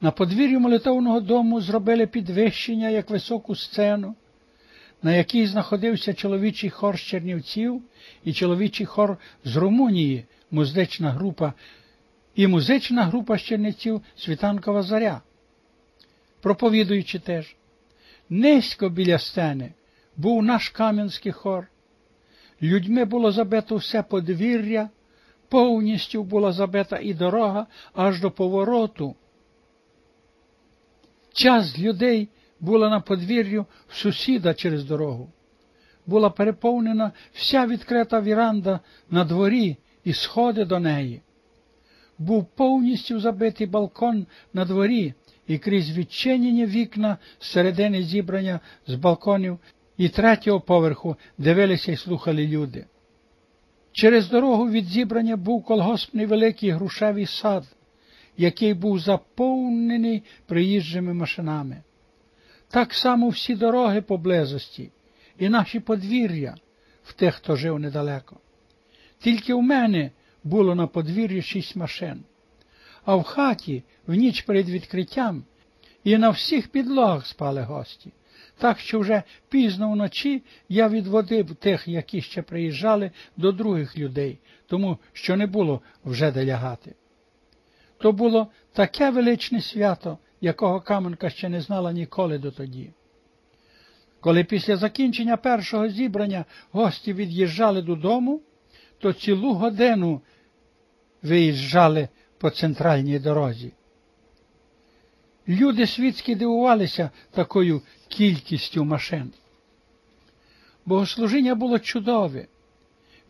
На подвір'ю молитовного дому зробили підвищення як високу сцену, на якій знаходився чоловічий хор з Чернівців і чоловічий хор з Румунії, музична група і музична група з Чернівців Світанкова Заря. Проповідуючи теж, низько біля сцени був наш кам'янський хор. Людьми було забито все подвір'я, повністю була забита і дорога аж до повороту. Час людей була на подвір'ю сусіда через дорогу. Була переповнена вся відкрита віранда на дворі і сходи до неї. Був повністю забитий балкон на дворі, і крізь відчинені вікна середини зібрання з балконів і третього поверху дивилися і слухали люди. Через дорогу від зібрання був колгоспний великий грушевий сад, який був заповнений приїжджими машинами. Так само всі дороги поблизості і наші подвір'я в тих, хто жив недалеко. Тільки в мене було на подвір'ї шість машин, а в хаті в ніч перед відкриттям і на всіх підлогах спали гості. Так що вже пізно вночі я відводив тих, які ще приїжджали до других людей, тому що не було вже де лягати. То було таке величне свято, якого Каменка ще не знала ніколи дотоді. Коли після закінчення першого зібрання гості від'їжджали додому, то цілу годину виїжджали по центральній дорозі. Люди світські дивувалися такою кількістю машин. Богослужіння було чудове.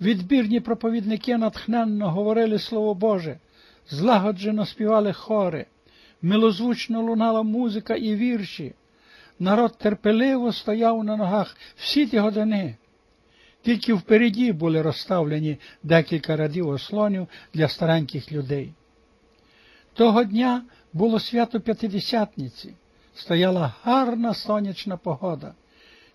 Відбірні проповідники натхненно говорили Слово Боже, злагоджено співали хори, милозвучно лунала музика і вірші. Народ терпеливо стояв на ногах всі ті години. Тільки впереді були розставлені декілька радів ослонів для стареньких людей. Того дня було свято П'ятидесятниці, стояла гарна сонячна погода.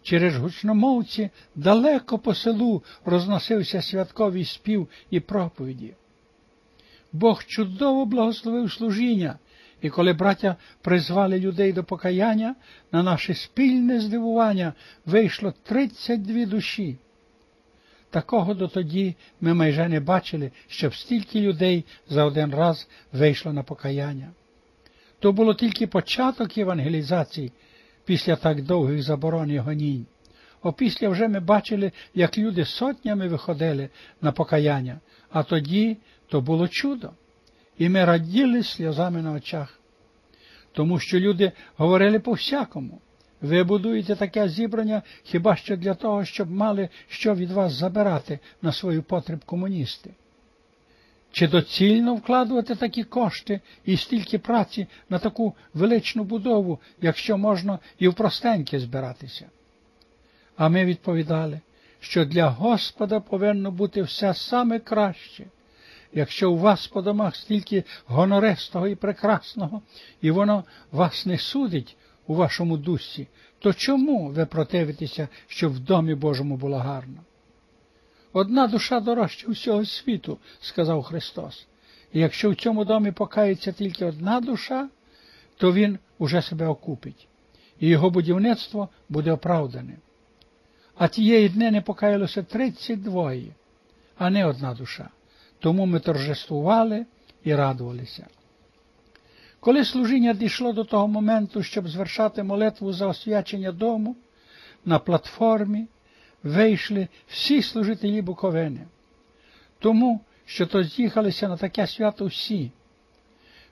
Через гучномовці далеко по селу розносився святковий спів і проповіді. Бог чудово благословив служіння, і коли браття призвали людей до покаяння, на наше спільне здивування вийшло 32 душі. Такого дотоді ми майже не бачили, щоб стільки людей за один раз вийшло на покаяння. То було тільки початок євангелізації після так довгих заборон і гонінь. Опісля вже ми бачили, як люди сотнями виходили на покаяння, а тоді то було чудо, і ми раділи сльозами на очах, тому що люди говорили по всякому. Ви будуєте таке зібрання хіба що для того, щоб мали що від вас забирати на свою потреб комуністи. Чи доцільно вкладувати такі кошти і стільки праці на таку величну будову, якщо можна і в простеньке збиратися? А ми відповідали, що для Господа повинно бути все саме краще. Якщо у вас по домах стільки гонористого і прекрасного, і воно вас не судить у вашому дусі, то чому ви противитеся, щоб в домі Божому було гарно? Одна душа дорожча всього світу, сказав Христос. І якщо в цьому домі покається тільки одна душа, то він уже себе окупить, і його будівництво буде оправдане. А тієї дни не покаялося тридцять двоє, а не одна душа. Тому ми торжествували і радувалися. Коли служіння дійшло до того моменту, щоб звершати молитву за освячення дому, на платформі вийшли всі служителі Буковини, тому що то з'їхалися на таке свято всі.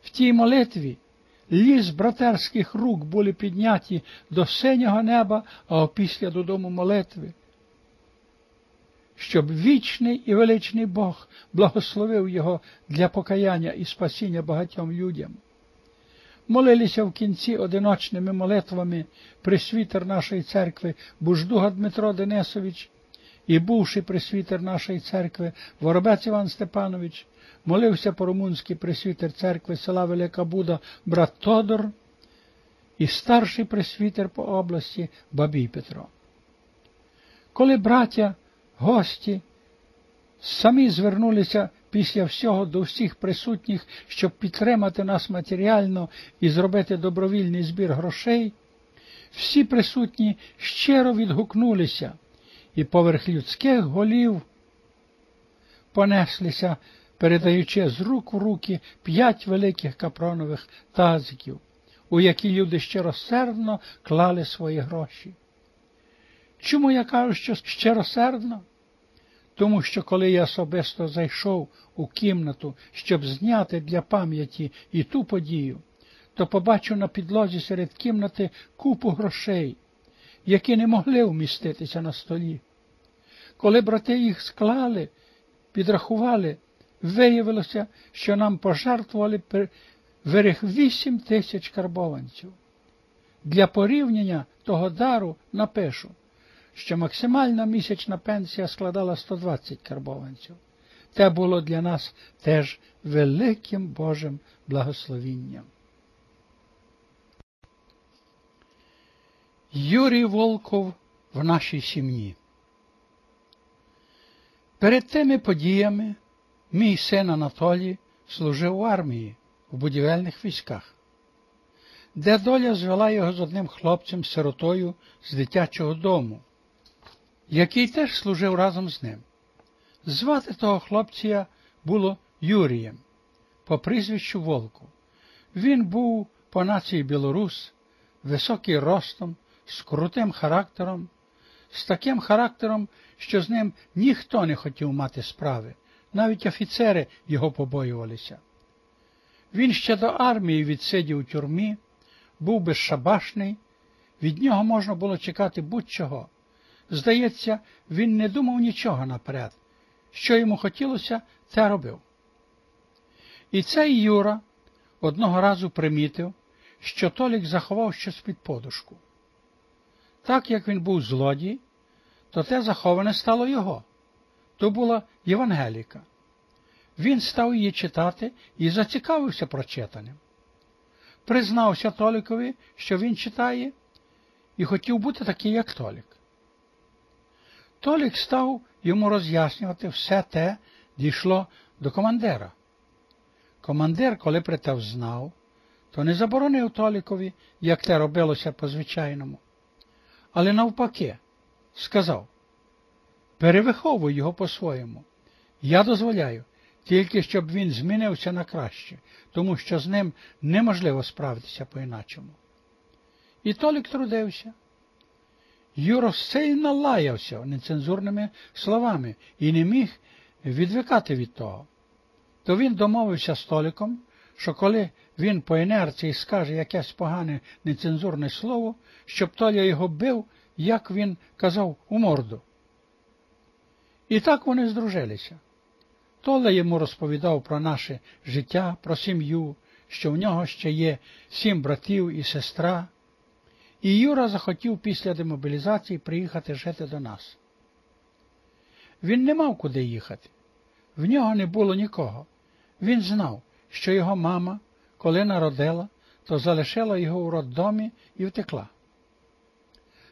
В тій молитві ліс братерських рук були підняті до синього неба, а опісля додому молитви. Щоб вічний і величний Бог благословив його для покаяння і спасіння багатьом людям молилися в кінці одиночними молитвами присвітер нашої церкви Буждуга Дмитро Денисович і бувший присвітер нашої церкви Воробець Іван Степанович, молився по румунський присвітер церкви села Велика Буда брат Тодор і старший присвітер по області Бабій Петро. Коли браття, гості, самі звернулися після всього до всіх присутніх, щоб підтримати нас матеріально і зробити добровільний збір грошей, всі присутні щиро відгукнулися і поверх людських голів понеслися, передаючи з рук в руки п'ять великих капронових тазиків, у які люди щиросердно клали свої гроші. Чому я кажу, що щиросердно? Тому що коли я особисто зайшов у кімнату, щоб зняти для пам'яті і ту подію, то побачив на підлозі серед кімнати купу грошей, які не могли вміститися на столі. Коли брати їх склали, підрахували, виявилося, що нам пожертвували вирих вісім тисяч карбованців. Для порівняння того дару напишу, що максимальна місячна пенсія складала 120 карбованців. Те було для нас теж великим Божим благословінням. Юрій Волков в нашій сім'ї. Перед тими подіями мій син Анатолій служив у армії в будівельних військах, де доля звела його з одним хлопцем-сиротою з дитячого дому, який теж служив разом з ним. Звати того хлопця було Юрієм, по прізвищу Волку. Він був по нації білорус, високий ростом, з крутим характером, з таким характером, що з ним ніхто не хотів мати справи, навіть офіцери його побоювалися. Він ще до армії відсидів у тюрмі, був безшабашний, від нього можна було чекати будь-чого. Здається, він не думав нічого наперед. Що йому хотілося, те робив. І цей Юра одного разу примітив, що Толік заховав щось під подушку. Так як він був злодій, то те заховане стало його. То була Євангеліка. Він став її читати і зацікавився прочитаним. Признався Толікові, що він читає, і хотів бути такий, як Толік. Толік став йому роз'яснювати все те дійшло до командира. Командир, коли те знав, то не заборонив Толікові, як те робилося по звичайному. Але навпаки, сказав перевиховуй його по-своєму. Я дозволяю, тільки щоб він змінився на краще, тому що з ним неможливо справитися по-іначому. І Толік трудився. Юро сильно лаявся нецензурними словами і не міг відвикати від того. То він домовився з Толіком, що коли він по інерції скаже якесь погане нецензурне слово, щоб Толя його бив, як він казав, у морду. І так вони здружилися. Толя йому розповідав про наше життя, про сім'ю, що в нього ще є сім братів і сестра. І Юра захотів після демобілізації приїхати жити до нас. Він не мав куди їхати. В нього не було нікого. Він знав, що його мама, коли народила, то залишила його у роддомі і втекла.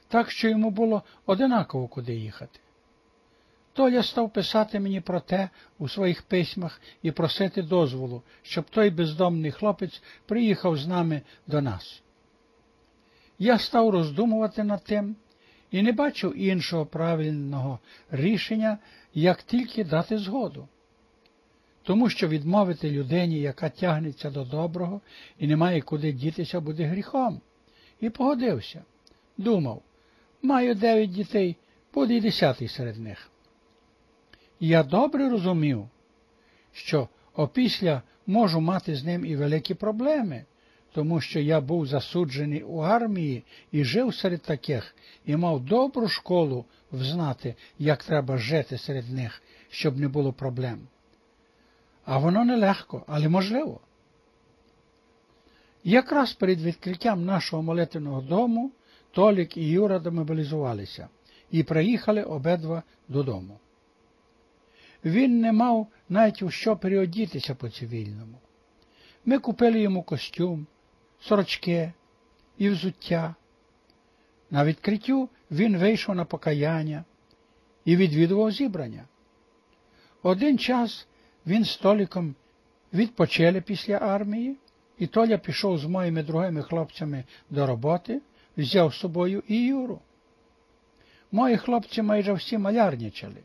Так що йому було одинаково куди їхати. Толя став писати мені про те у своїх письмах і просити дозволу, щоб той бездомний хлопець приїхав з нами до нас. Я став роздумувати над тим і не бачив іншого правильного рішення, як тільки дати згоду. Тому що відмовити людині, яка тягнеться до доброго і не має куди дітися, буде гріхом. І погодився. Думав, маю дев'ять дітей, буде й десятий серед них. я добре розумів, що опісля можу мати з ним і великі проблеми тому що я був засуджений у армії і жив серед таких, і мав добру школу взнати, як треба жити серед них, щоб не було проблем. А воно нелегко, але можливо. Якраз перед відкриттям нашого молитвеного дому Толік і Юра демобілізувалися і приїхали обидва додому. Він не мав навіть у що переодітися по цивільному. Ми купили йому костюм, сорочки і взуття. На відкриттю він вийшов на покаяння і відвідував зібрання. Один час він з Толіком відпочили після армії, і Толя пішов з моїми другими хлопцями до роботи, взяв з собою і Юру. Мої хлопці майже всі малярничали.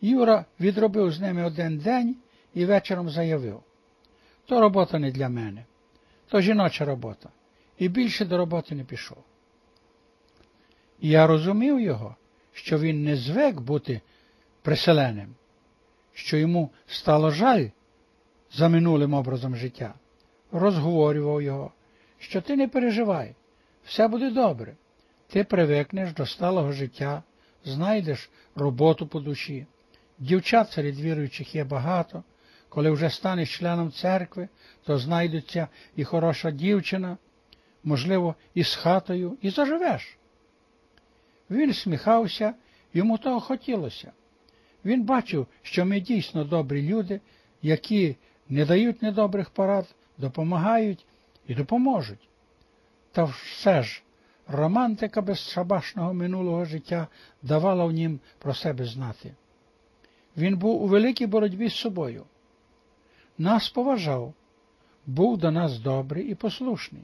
Юра відробив з ними один день і вечором заявив то робота не для мене, то жіноча робота, і більше до роботи не пішов. І я розумів його, що він не звик бути приселеним, що йому стало жаль за минулим образом життя, розговорював його, що ти не переживай, все буде добре, ти привикнеш до сталого життя, знайдеш роботу по душі. Дівчат серед віруючих є багато, коли вже станеш членом церкви, то знайдеться і хороша дівчина, можливо, і з хатою, і заживеш. Він сміхався, йому того хотілося. Він бачив, що ми дійсно добрі люди, які не дають недобрих порад, допомагають і допоможуть. Та все ж романтика безшабашного минулого життя давала в нім про себе знати. Він був у великій боротьбі з собою. Нас поважав, був до нас добрий і послушний,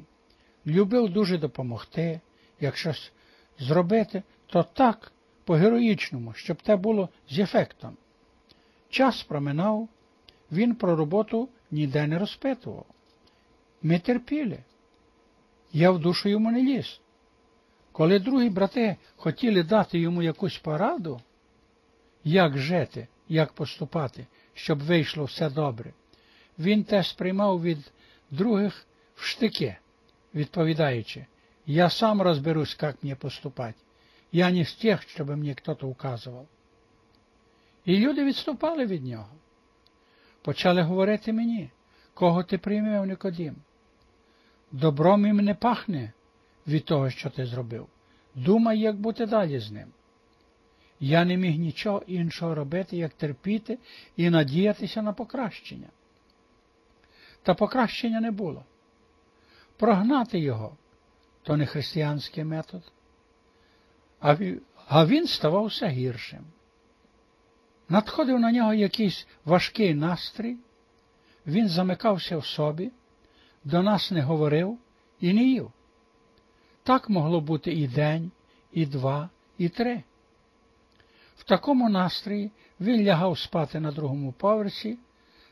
любив дуже допомогти, як щось зробити, то так по-героїчному, щоб те було з ефектом. Час проминав, він про роботу ніде не розпитував. Ми терпіли. Я в душу йому не ліз. Коли другі брати хотіли дати йому якусь пораду, як жити, як поступати, щоб вийшло все добре, він теж сприймав від других в штики, відповідаючи, я сам розберусь, як мені поступати. Я не з тих, щоб мені хтось указував. І люди відступали від нього. Почали говорити мені, кого ти приймев Никодим. Добром їм не пахне від того, що ти зробив. Думай, як бути далі з ним. Я не міг нічого іншого робити, як терпіти і надіятися на покращення. Та покращення не було. Прогнати його то не християнський метод, а він ставав все гіршим. Надходив на нього якийсь важкий настрій, він замикався в собі, до нас не говорив і не їв. Так могло бути і день, і два, і три. В такому настрої він лягав спати на другому поверсі,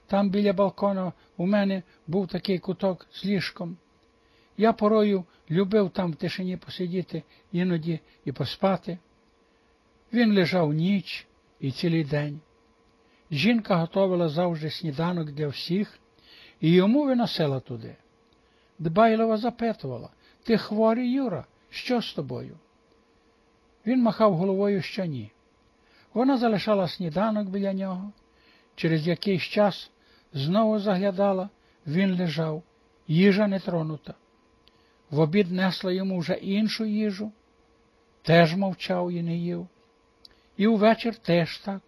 там біля балкона у мене був такий куток з ліжком. Я порою любив там в тишині посидіти, іноді і поспати. Він лежав ніч і цілий день. Жінка готувала завжди сніданок для всіх і йому виносила туди. Дбайлова запитувала Ти хворий, Юра, що з тобою? Він махав головою, що ні. Вона залишала сніданок біля нього. Через якийсь час знову заглядала, він лежав, їжа не тронута. В обід несла йому вже іншу їжу, теж мовчав і не їв. І увечір теж так.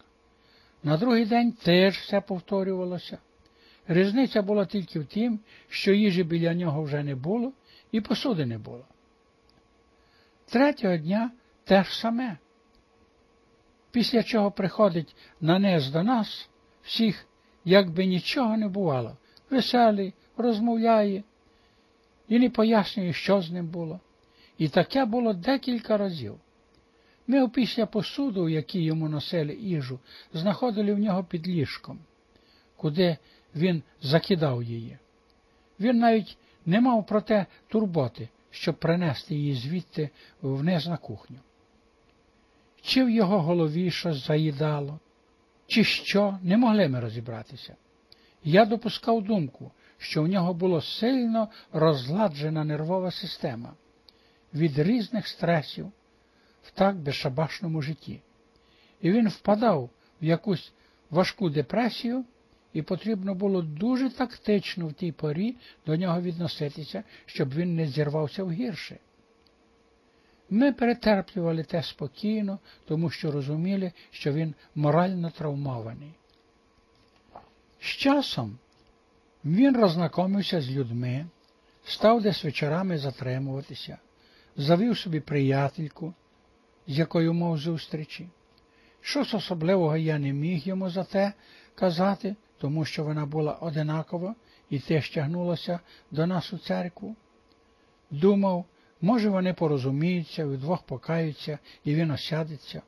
На другий день теж все повторювалося. Різниця була тільки в тім, що їжі біля нього вже не було і посуди не було. Третього дня теж саме. Після чого приходить нанес до нас всіх, як би нічого не бувало, веселий, розмовляє і не пояснює, що з ним було. І таке було декілька разів. Ми опісля посуду, які йому носили їжу, знаходили в нього під ліжком, куди він закидав її. Він навіть не мав про те турботи, щоб принести її звідти вниз на кухню. Чи в його голові щось заїдало, чи що, не могли ми розібратися. Я допускав думку, що в нього була сильно розладжена нервова система від різних стресів в так безшабашному житті, і він впадав в якусь важку депресію, і потрібно було дуже тактично в тій порі до нього відноситися, щоб він не зірвався в гірше. Ми перетерплювали те спокійно, тому що розуміли, що він морально травмований. З часом він рознакомився з людьми, став десь вечорами затримуватися, завів собі приятельку, з якою мав зустрічі. Щось особливого я не міг йому за те казати, тому що вона була одинакова і теж тягнулася до нас у церкву. Думав, може, вони порозуміються, вдвох покаються, і він осядеться.